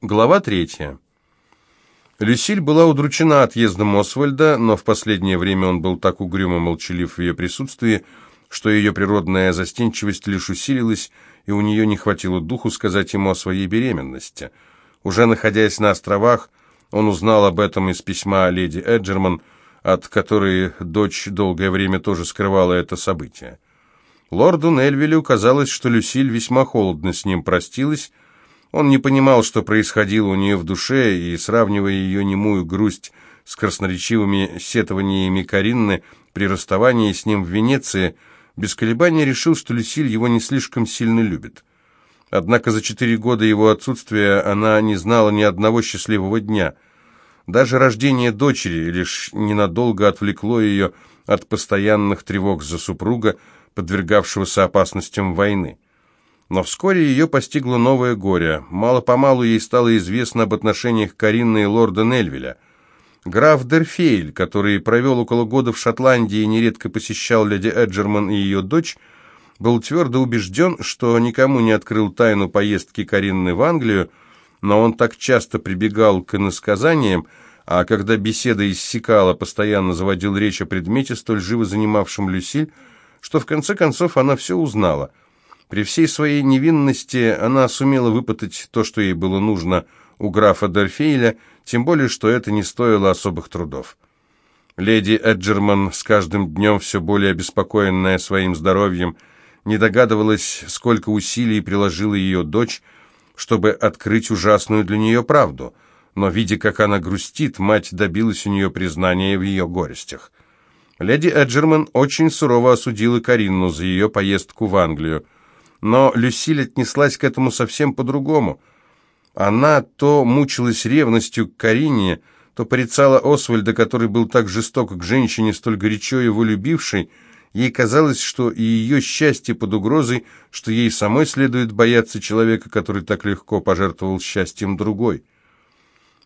Глава третья. Люсиль была удручена отъездом Освальда, но в последнее время он был так угрюмо молчалив в ее присутствии, что ее природная застенчивость лишь усилилась, и у нее не хватило духу сказать ему о своей беременности. Уже находясь на островах, он узнал об этом из письма леди Эджерман, от которой дочь долгое время тоже скрывала это событие. Лорду Нельвилю казалось, что Люсиль весьма холодно с ним простилась, он не понимал, что происходило у нее в душе, и, сравнивая ее немую грусть с красноречивыми сетованиями Каринны при расставании с ним в Венеции, без колебания решил, что Люсиль его не слишком сильно любит. Однако за четыре года его отсутствия она не знала ни одного счастливого дня. Даже рождение дочери лишь ненадолго отвлекло ее от постоянных тревог за супруга, подвергавшегося опасностям войны. Но вскоре ее постигло новое горе. Мало-помалу ей стало известно об отношениях Каринны и лорда Нельвеля. Граф Дерфейль, который провел около года в Шотландии и нередко посещал леди Эджерман и ее дочь, был твердо убежден, что никому не открыл тайну поездки Каринны в Англию, но он так часто прибегал к иносказаниям, а когда беседа иссякала, постоянно заводил речь о предмете, столь живо занимавшем Люсиль, что в конце концов она все узнала – при всей своей невинности она сумела выпытать то, что ей было нужно у графа Дорфейля, тем более, что это не стоило особых трудов. Леди Эджерман, с каждым днем все более обеспокоенная своим здоровьем, не догадывалась, сколько усилий приложила ее дочь, чтобы открыть ужасную для нее правду, но, видя, как она грустит, мать добилась у нее признания в ее горестях. Леди Эджерман очень сурово осудила Каринну за ее поездку в Англию, но Люсиль отнеслась к этому совсем по-другому. Она то мучилась ревностью к Карине, то порицала Освальда, который был так жесток к женщине, столь горячо его любившей. Ей казалось, что и ее счастье под угрозой, что ей самой следует бояться человека, который так легко пожертвовал счастьем другой.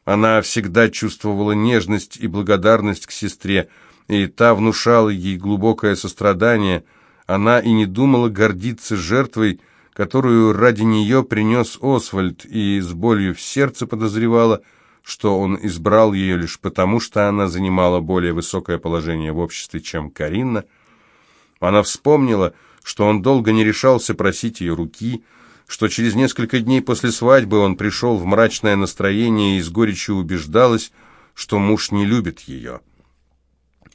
Она всегда чувствовала нежность и благодарность к сестре, и та внушала ей глубокое сострадание – она и не думала гордиться жертвой, которую ради нее принес Освальд, и с болью в сердце подозревала, что он избрал ее лишь потому, что она занимала более высокое положение в обществе, чем Каринна. Она вспомнила, что он долго не решался просить ее руки, что через несколько дней после свадьбы он пришел в мрачное настроение и с горечью убеждалась, что муж не любит ее.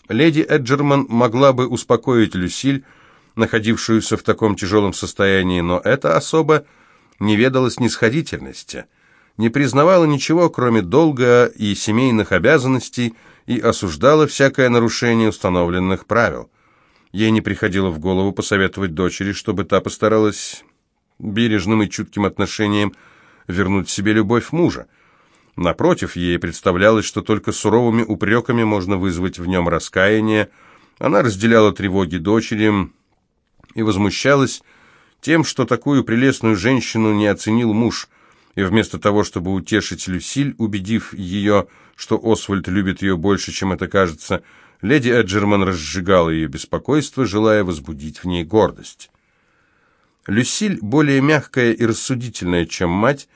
Леди Эджерман могла бы успокоить Люсиль, находившуюся в таком тяжелом состоянии, но эта особа не ведала снисходительности, не признавала ничего, кроме долга и семейных обязанностей, и осуждала всякое нарушение установленных правил. Ей не приходило в голову посоветовать дочери, чтобы та постаралась бережным и чутким отношением вернуть себе любовь мужа. Напротив, ей представлялось, что только суровыми упреками можно вызвать в нем раскаяние. Она разделяла тревоги дочери, и возмущалась тем, что такую прелестную женщину не оценил муж, и вместо того, чтобы утешить Люсиль, убедив ее, что Освальд любит ее больше, чем это кажется, леди Эджерман разжигала ее беспокойство, желая возбудить в ней гордость. Люсиль, более мягкая и рассудительная, чем мать,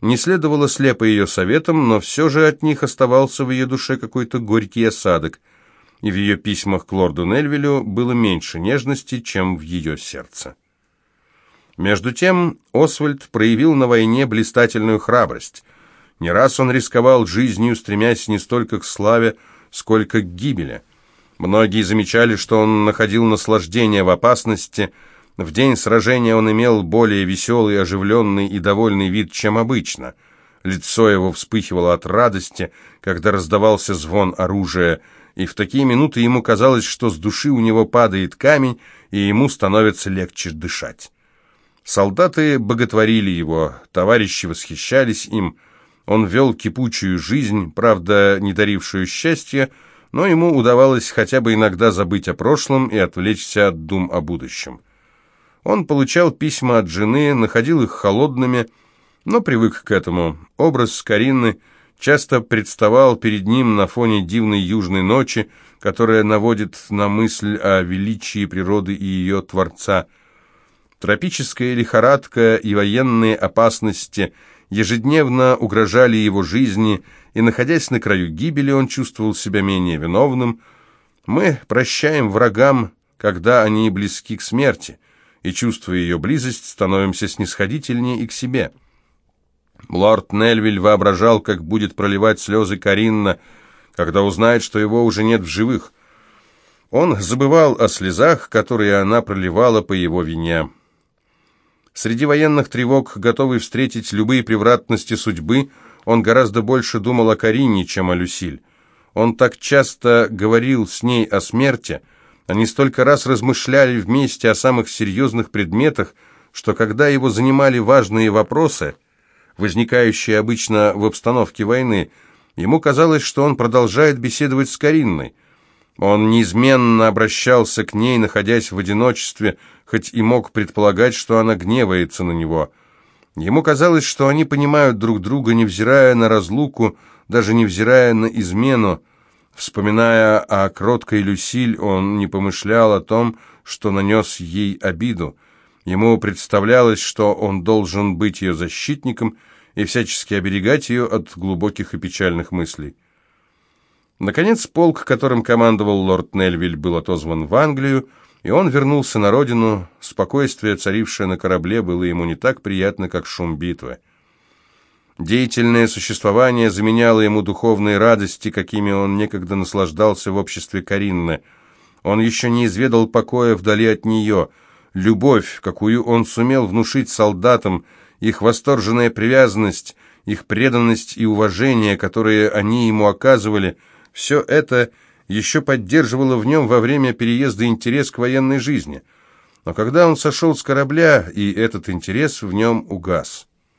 не следовала слепо ее советам, но все же от них оставался в ее душе какой-то горький осадок – и в ее письмах к лорду Нельвилю было меньше нежности, чем в ее сердце. Между тем Освальд проявил на войне блистательную храбрость. Не раз он рисковал жизнью, стремясь не столько к славе, сколько к гибели. Многие замечали, что он находил наслаждение в опасности. В день сражения он имел более веселый, оживленный и довольный вид, чем обычно. Лицо его вспыхивало от радости, когда раздавался звон оружия – и в такие минуты ему казалось, что с души у него падает камень, и ему становится легче дышать. Солдаты боготворили его, товарищи восхищались им. Он вел кипучую жизнь, правда, не дарившую счастья, но ему удавалось хотя бы иногда забыть о прошлом и отвлечься от дум о будущем. Он получал письма от жены, находил их холодными, но привык к этому. Образ Карины – часто представал перед ним на фоне дивной южной ночи, которая наводит на мысль о величии природы и ее Творца. Тропическая лихорадка и военные опасности ежедневно угрожали его жизни, и, находясь на краю гибели, он чувствовал себя менее виновным. Мы прощаем врагам, когда они близки к смерти, и, чувствуя ее близость, становимся снисходительнее и к себе. Лорд Нельвиль воображал, как будет проливать слезы Каринна, когда узнает, что его уже нет в живых. Он забывал о слезах, которые она проливала по его вине. Среди военных тревог, готовый встретить любые превратности судьбы, он гораздо больше думал о Карине, чем о Люсиль. Он так часто говорил с ней о смерти, они столько раз размышляли вместе о самых серьезных предметах, что когда его занимали важные вопросы, возникающие обычно в обстановке войны, ему казалось, что он продолжает беседовать с Каринной. Он неизменно обращался к ней, находясь в одиночестве, хоть и мог предполагать, что она гневается на него. Ему казалось, что они понимают друг друга, невзирая на разлуку, даже невзирая на измену. Вспоминая о кроткой Люсиль, он не помышлял о том, что нанес ей обиду. Ему представлялось, что он должен быть ее защитником и всячески оберегать ее от глубоких и печальных мыслей. Наконец, полк, которым командовал лорд Нельвиль, был отозван в Англию, и он вернулся на родину. Спокойствие, царившее на корабле, было ему не так приятно, как шум битвы. Деятельное существование заменяло ему духовные радости, какими он некогда наслаждался в обществе Каринны. Он еще не изведал покоя вдали от нее. Любовь, какую он сумел внушить солдатам, их восторженная привязанность, их преданность и уважение, которые они ему оказывали – все это еще поддерживало в нем во время переезда интерес к военной жизни. Но когда он сошел с корабля, и этот интерес в нем угас.